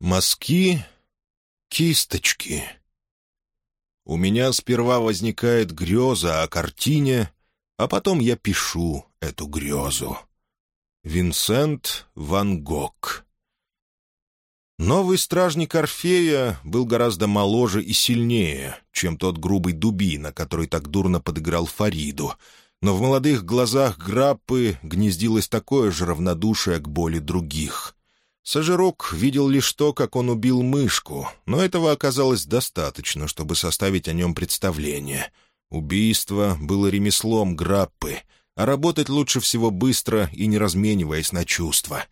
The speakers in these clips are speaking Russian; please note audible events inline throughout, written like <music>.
Мазки, кисточки. У меня сперва возникает греза о картине, а потом я пишу эту грезу. Винсент Ван Гог Новый стражник Орфея был гораздо моложе и сильнее, чем тот грубый дубина, который так дурно подыграл Фариду, но в молодых глазах Граппы гнездилось такое же равнодушие к боли других — Сажирок видел лишь то, как он убил мышку, но этого оказалось достаточно, чтобы составить о нем представление. Убийство было ремеслом граппы, а работать лучше всего быстро и не размениваясь на чувства.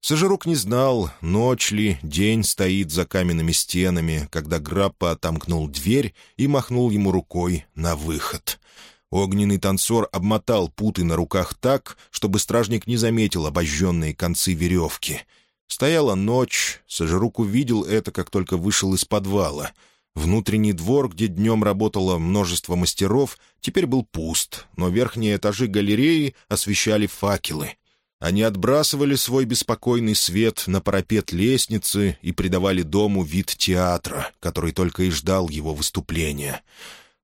Сажирок не знал, ночь ли, день стоит за каменными стенами, когда Граппа отомкнул дверь и махнул ему рукой на выход. Огненный танцор обмотал путы на руках так, чтобы стражник не заметил обожженные концы веревки — Стояла ночь, Сожрук увидел это, как только вышел из подвала. Внутренний двор, где днем работало множество мастеров, теперь был пуст, но верхние этажи галереи освещали факелы. Они отбрасывали свой беспокойный свет на парапет лестницы и придавали дому вид театра, который только и ждал его выступления.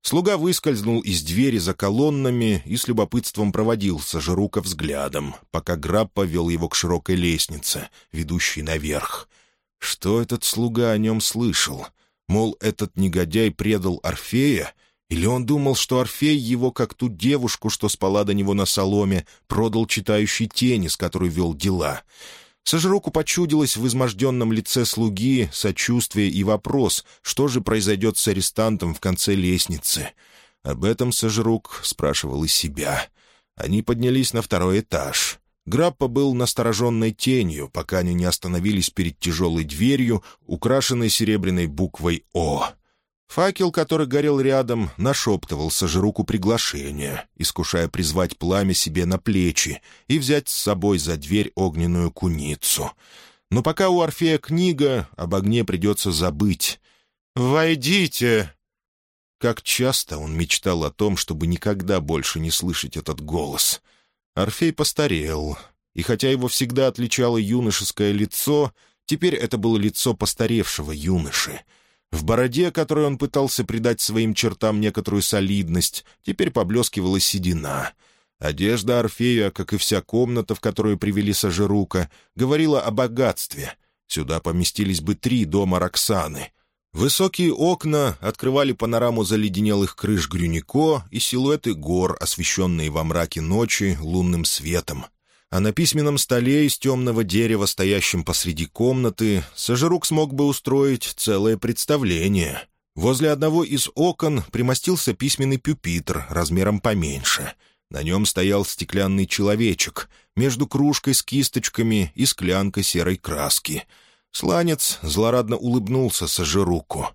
Слуга выскользнул из двери за колоннами и с любопытством проводил Сажирука взглядом, пока Граб повел его к широкой лестнице, ведущей наверх. Что этот слуга о нем слышал? Мол, этот негодяй предал Орфея? Или он думал, что Орфей его, как ту девушку, что спала до него на соломе, продал читающей тени, с которой вел дела?» Сожруку почудилось в изможденном лице слуги сочувствие и вопрос, что же произойдет с арестантом в конце лестницы. Об этом Сожрук спрашивал и себя. Они поднялись на второй этаж. Граппа был настороженной тенью, пока они не остановились перед тяжелой дверью, украшенной серебряной буквой «О». Факел, который горел рядом, нашептывал Сажируку приглашение, искушая призвать пламя себе на плечи и взять с собой за дверь огненную куницу. Но пока у Орфея книга, об огне придется забыть. «Войдите!» Как часто он мечтал о том, чтобы никогда больше не слышать этот голос. Орфей постарел, и хотя его всегда отличало юношеское лицо, теперь это было лицо постаревшего юноши — в бороде, которой он пытался придать своим чертам некоторую солидность, теперь поблескивала седина. Одежда Орфея, как и вся комната, в которую привели Сажирука, говорила о богатстве. Сюда поместились бы три дома Роксаны. Высокие окна открывали панораму заледенелых крыш Грюнико и силуэты гор, освещенные во мраке ночи лунным светом а на письменном столе из темного дерева, стоящем посреди комнаты, Сажирук смог бы устроить целое представление. Возле одного из окон примостился письменный пюпитр размером поменьше. На нем стоял стеклянный человечек между кружкой с кисточками и склянкой серой краски. Сланец злорадно улыбнулся Сажируку.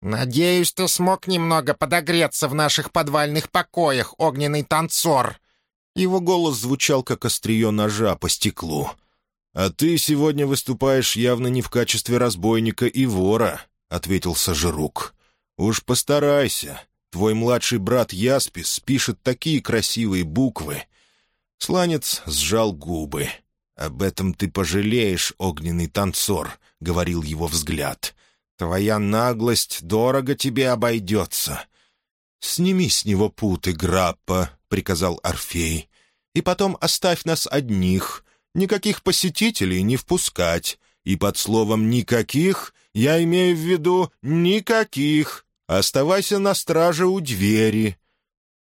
«Надеюсь, ты смог немного подогреться в наших подвальных покоях, огненный танцор», его голос звучал, как острие ножа по стеклу. «А ты сегодня выступаешь явно не в качестве разбойника и вора», — ответил Сажирук. «Уж постарайся. Твой младший брат Яспис пишет такие красивые буквы». Сланец сжал губы. «Об этом ты пожалеешь, огненный танцор», — говорил его взгляд. «Твоя наглость дорого тебе обойдется». «Сними с него путы, Граппа», приказал Орфей. «И потом оставь нас одних. Никаких посетителей не впускать. И под словом «никаких» я имею в виду «никаких». Оставайся на страже у двери».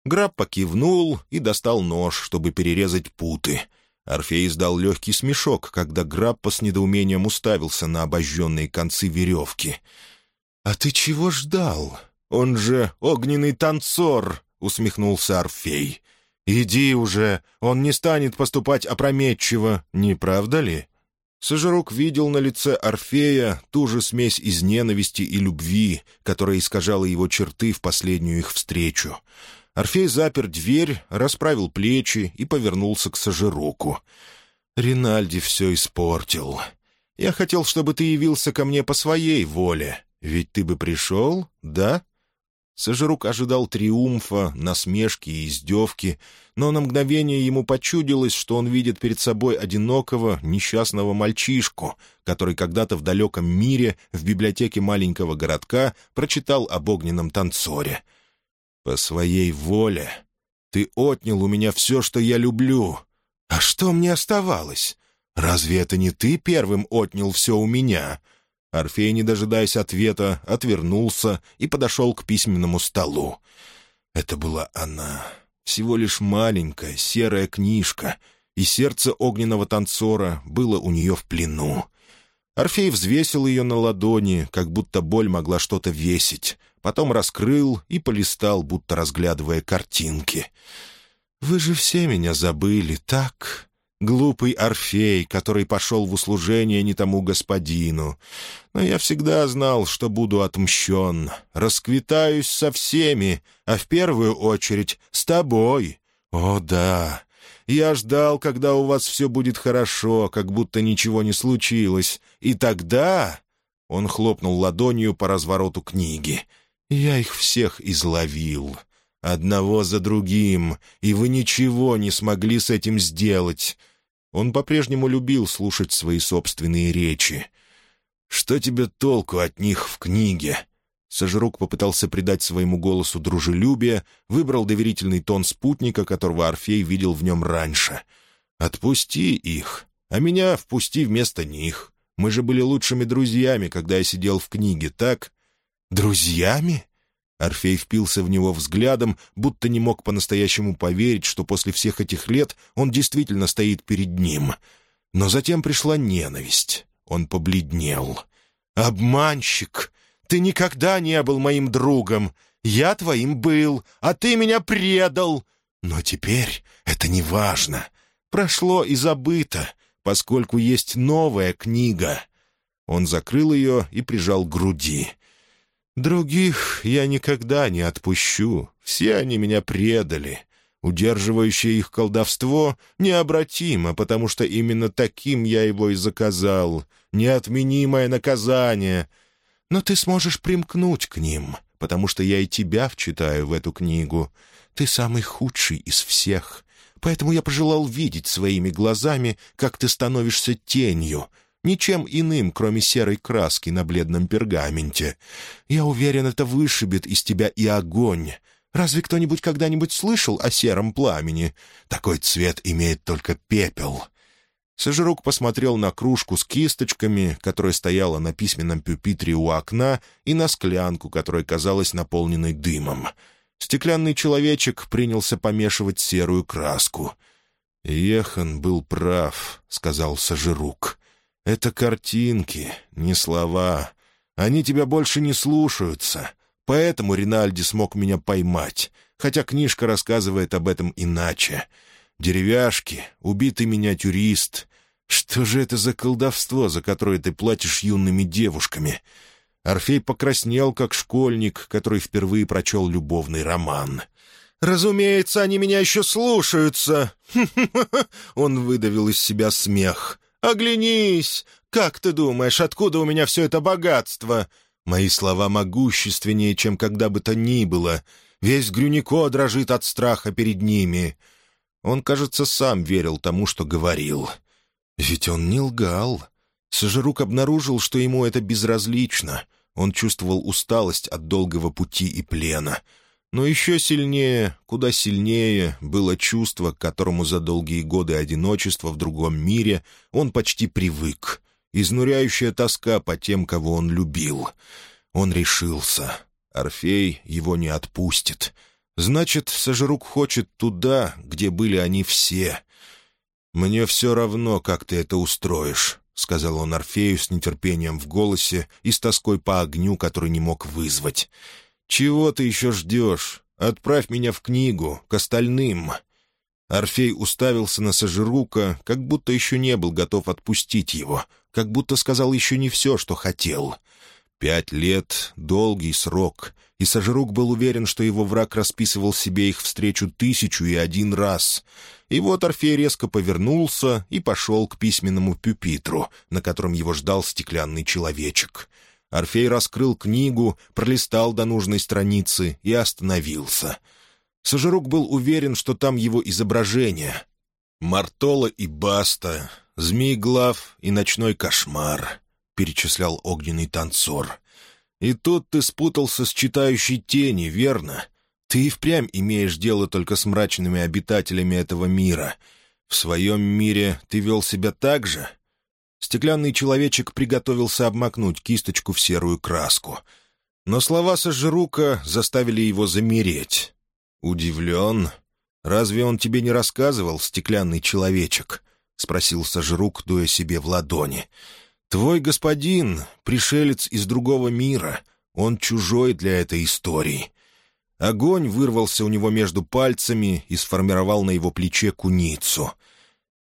Граб кивнул и достал нож, чтобы перерезать путы. Орфей издал легкий смешок, когда Граппа с недоумением уставился на обожженные концы веревки. «А ты чего ждал? Он же огненный танцор!» — усмехнулся Орфей. «Иди уже, он не станет поступать опрометчиво, не правда ли?» Сожрук видел на лице Орфея ту же смесь из ненависти и любви, которая искажала его черты в последнюю их встречу. Орфей запер дверь, расправил плечи и повернулся к Сожируку. «Ринальди все испортил. Я хотел, чтобы ты явился ко мне по своей воле. Ведь ты бы пришел, да?» Сожрук ожидал триумфа, насмешки и издевки, но на мгновение ему почудилось, что он видит перед собой одинокого, несчастного мальчишку, который когда-то в далеком мире, в библиотеке маленького городка, прочитал об огненном танцоре. «По своей воле ты отнял у меня все, что я люблю. А что мне оставалось? Разве это не ты первым отнял все у меня?» Орфей, не дожидаясь ответа, отвернулся и подошел к письменному столу. Это была она, всего лишь маленькая серая книжка, и сердце огненного танцора было у нее в плену. Орфей взвесил ее на ладони, как будто боль могла что-то весить, потом раскрыл и полистал, будто разглядывая картинки. «Вы же все меня забыли, так?» Глупый Орфей, который пошел в услужение не тому господину. Но я всегда знал, что буду отмщен. Расквитаюсь со всеми, а в первую очередь с тобой. О, да. Я ждал, когда у вас все будет хорошо, как будто ничего не случилось. И тогда...» Он хлопнул ладонью по развороту книги. «Я их всех изловил» одного за другим, и вы ничего не смогли с этим сделать. Он по-прежнему любил слушать свои собственные речи. «Что тебе толку от них в книге?» Сожрук попытался придать своему голосу дружелюбие, выбрал доверительный тон спутника, которого Орфей видел в нем раньше. «Отпусти их, а меня впусти вместо них. Мы же были лучшими друзьями, когда я сидел в книге, так?» «Друзьями?» Орфей впился в него взглядом, будто не мог по-настоящему поверить, что после всех этих лет он действительно стоит перед ним. Но затем пришла ненависть. Он побледнел. «Обманщик! Ты никогда не был моим другом! Я твоим был, а ты меня предал! Но теперь это не важно. Прошло и забыто, поскольку есть новая книга». Он закрыл ее и прижал к груди. Других я никогда не отпущу. Все они меня предали. Удерживающее их колдовство необратимо, потому что именно таким я его и заказал. Неотменимое наказание. Но ты сможешь примкнуть к ним, потому что я и тебя вчитаю в эту книгу. Ты самый худший из всех. Поэтому я пожелал видеть своими глазами, как ты становишься тенью, ничем иным, кроме серой краски на бледном пергаменте. Я уверен, это вышибет из тебя и огонь. Разве кто-нибудь когда-нибудь слышал о сером пламени? Такой цвет имеет только пепел». Сожрук посмотрел на кружку с кисточками, которая стояла на письменном пюпитре у окна, и на склянку, которая казалась наполненной дымом. Стеклянный человечек принялся помешивать серую краску. «Ехан был прав», — сказал Сожрук. Это картинки, не слова. Они тебя больше не слушаются. Поэтому Ринальди смог меня поймать, хотя книжка рассказывает об этом иначе. Деревяшки, убитый миниатюрист. Что же это за колдовство, за которое ты платишь юными девушками?» Орфей покраснел, как школьник, который впервые прочел любовный роман. «Разумеется, они меня еще слушаются!» <laughs> Он выдавил из себя смех. «Оглянись! Как ты думаешь, откуда у меня все это богатство?» Мои слова могущественнее, чем когда бы то ни было. Весь Грюнико дрожит от страха перед ними. Он, кажется, сам верил тому, что говорил. Ведь он не лгал. Сожрук обнаружил, что ему это безразлично. Он чувствовал усталость от долгого пути и плена — но еще сильнее, куда сильнее, было чувство, к которому за долгие годы одиночества в другом мире он почти привык. Изнуряющая тоска по тем, кого он любил. Он решился. Орфей его не отпустит. Значит, Сожрук хочет туда, где были они все. «Мне все равно, как ты это устроишь», — сказал он Орфею с нетерпением в голосе и с тоской по огню, который не мог вызвать. «Чего ты еще ждешь? Отправь меня в книгу, к остальным». Орфей уставился на Сажирука, как будто еще не был готов отпустить его, как будто сказал еще не все, что хотел. Пять лет — долгий срок, и Сажирук был уверен, что его враг расписывал себе их встречу тысячу и один раз. И вот Орфей резко повернулся и пошел к письменному пюпитру, на котором его ждал стеклянный человечек. Орфей раскрыл книгу, пролистал до нужной страницы и остановился. Сожирук был уверен, что там его изображение. «Мартола и Баста», «Змей-глав» и «Ночной кошмар», — перечислял огненный танцор. «И тут ты спутался с читающей тени, верно? Ты и впрямь имеешь дело только с мрачными обитателями этого мира. В своем мире ты вел себя так же?» Стеклянный человечек приготовился обмакнуть кисточку в серую краску. Но слова Сожрука заставили его замереть. «Удивлен? Разве он тебе не рассказывал, стеклянный человечек?» — спросил Сожрук, дуя себе в ладони. «Твой господин — пришелец из другого мира. Он чужой для этой истории». Огонь вырвался у него между пальцами и сформировал на его плече куницу —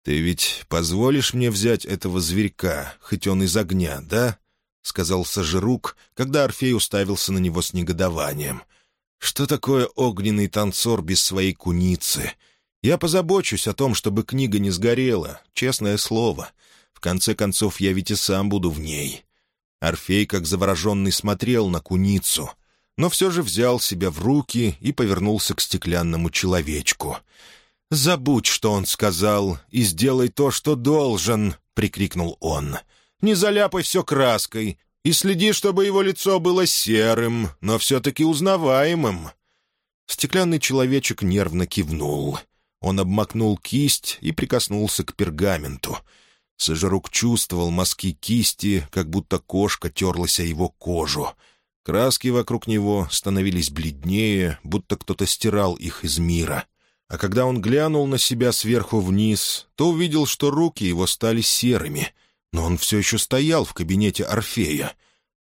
«Ты ведь позволишь мне взять этого зверька, хоть он из огня, да?» — сказал Сажирук, когда Орфей уставился на него с негодованием. «Что такое огненный танцор без своей куницы? Я позабочусь о том, чтобы книга не сгорела, честное слово. В конце концов, я ведь и сам буду в ней». Орфей, как завороженный, смотрел на куницу, но все же взял себя в руки и повернулся к стеклянному человечку — «Забудь, что он сказал, и сделай то, что должен», — прикрикнул он. «Не заляпай все краской и следи, чтобы его лицо было серым, но все-таки узнаваемым». Стеклянный человечек нервно кивнул. Он обмакнул кисть и прикоснулся к пергаменту. Сожрук чувствовал мазки кисти, как будто кошка терлась о его кожу. Краски вокруг него становились бледнее, будто кто-то стирал их из мира а когда он глянул на себя сверху вниз, то увидел, что руки его стали серыми, но он все еще стоял в кабинете Орфея.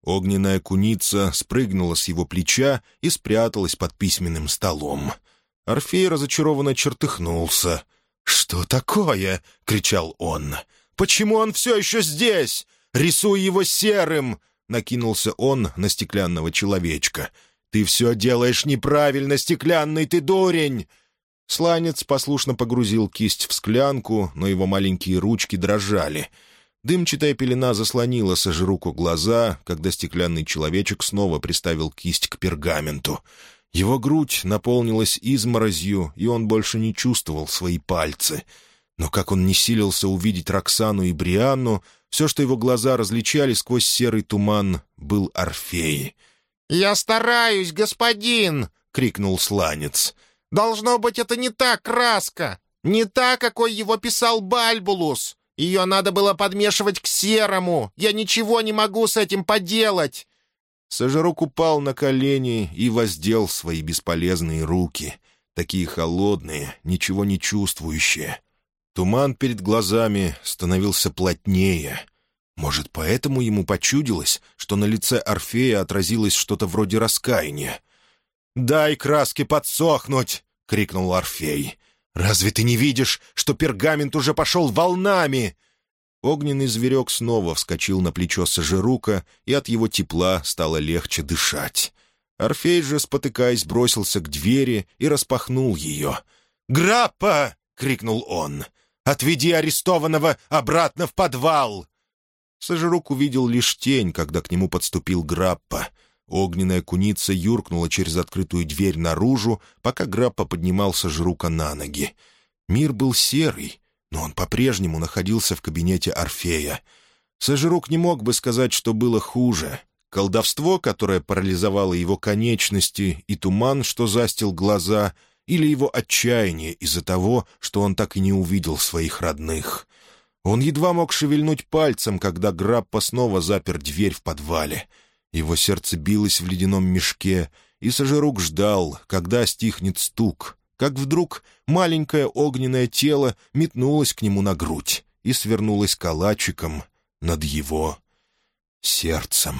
Огненная куница спрыгнула с его плеча и спряталась под письменным столом. Орфей разочарованно чертыхнулся. «Что такое?» — кричал он. «Почему он все еще здесь? Рисуй его серым!» — накинулся он на стеклянного человечка. «Ты все делаешь неправильно, стеклянный ты дурень!» Сланец послушно погрузил кисть в склянку, но его маленькие ручки дрожали. Дымчатая пелена заслонила сожруку глаза, когда стеклянный человечек снова приставил кисть к пергаменту. Его грудь наполнилась изморозью, и он больше не чувствовал свои пальцы. Но как он не силился увидеть Роксану и Брианну, все, что его глаза различали сквозь серый туман, был Орфей. «Я стараюсь, господин!» — крикнул сланец. Должно быть, это не та краска, не та, какой его писал Бальбулус. Ее надо было подмешивать к серому. Я ничего не могу с этим поделать». Сожрук упал на колени и воздел свои бесполезные руки, такие холодные, ничего не чувствующие. Туман перед глазами становился плотнее. Может, поэтому ему почудилось, что на лице Орфея отразилось что-то вроде раскаяния. «Дай краске подсохнуть!» — крикнул Орфей. «Разве ты не видишь, что пергамент уже пошел волнами?» Огненный зверек снова вскочил на плечо Сажирука, и от его тепла стало легче дышать. Орфей же, спотыкаясь, бросился к двери и распахнул ее. «Граппа!» — крикнул он. «Отведи арестованного обратно в подвал!» Сажирук увидел лишь тень, когда к нему подступил Граппа — Огненная куница юркнула через открытую дверь наружу, пока Граппа поднимался жрука на ноги. Мир был серый, но он по-прежнему находился в кабинете Орфея. Сожрук не мог бы сказать, что было хуже. Колдовство, которое парализовало его конечности, и туман, что застил глаза, или его отчаяние из-за того, что он так и не увидел своих родных. Он едва мог шевельнуть пальцем, когда Граппа снова запер дверь в подвале — его сердце билось в ледяном мешке, и Сажирук ждал, когда стихнет стук, как вдруг маленькое огненное тело метнулось к нему на грудь и свернулось калачиком над его сердцем.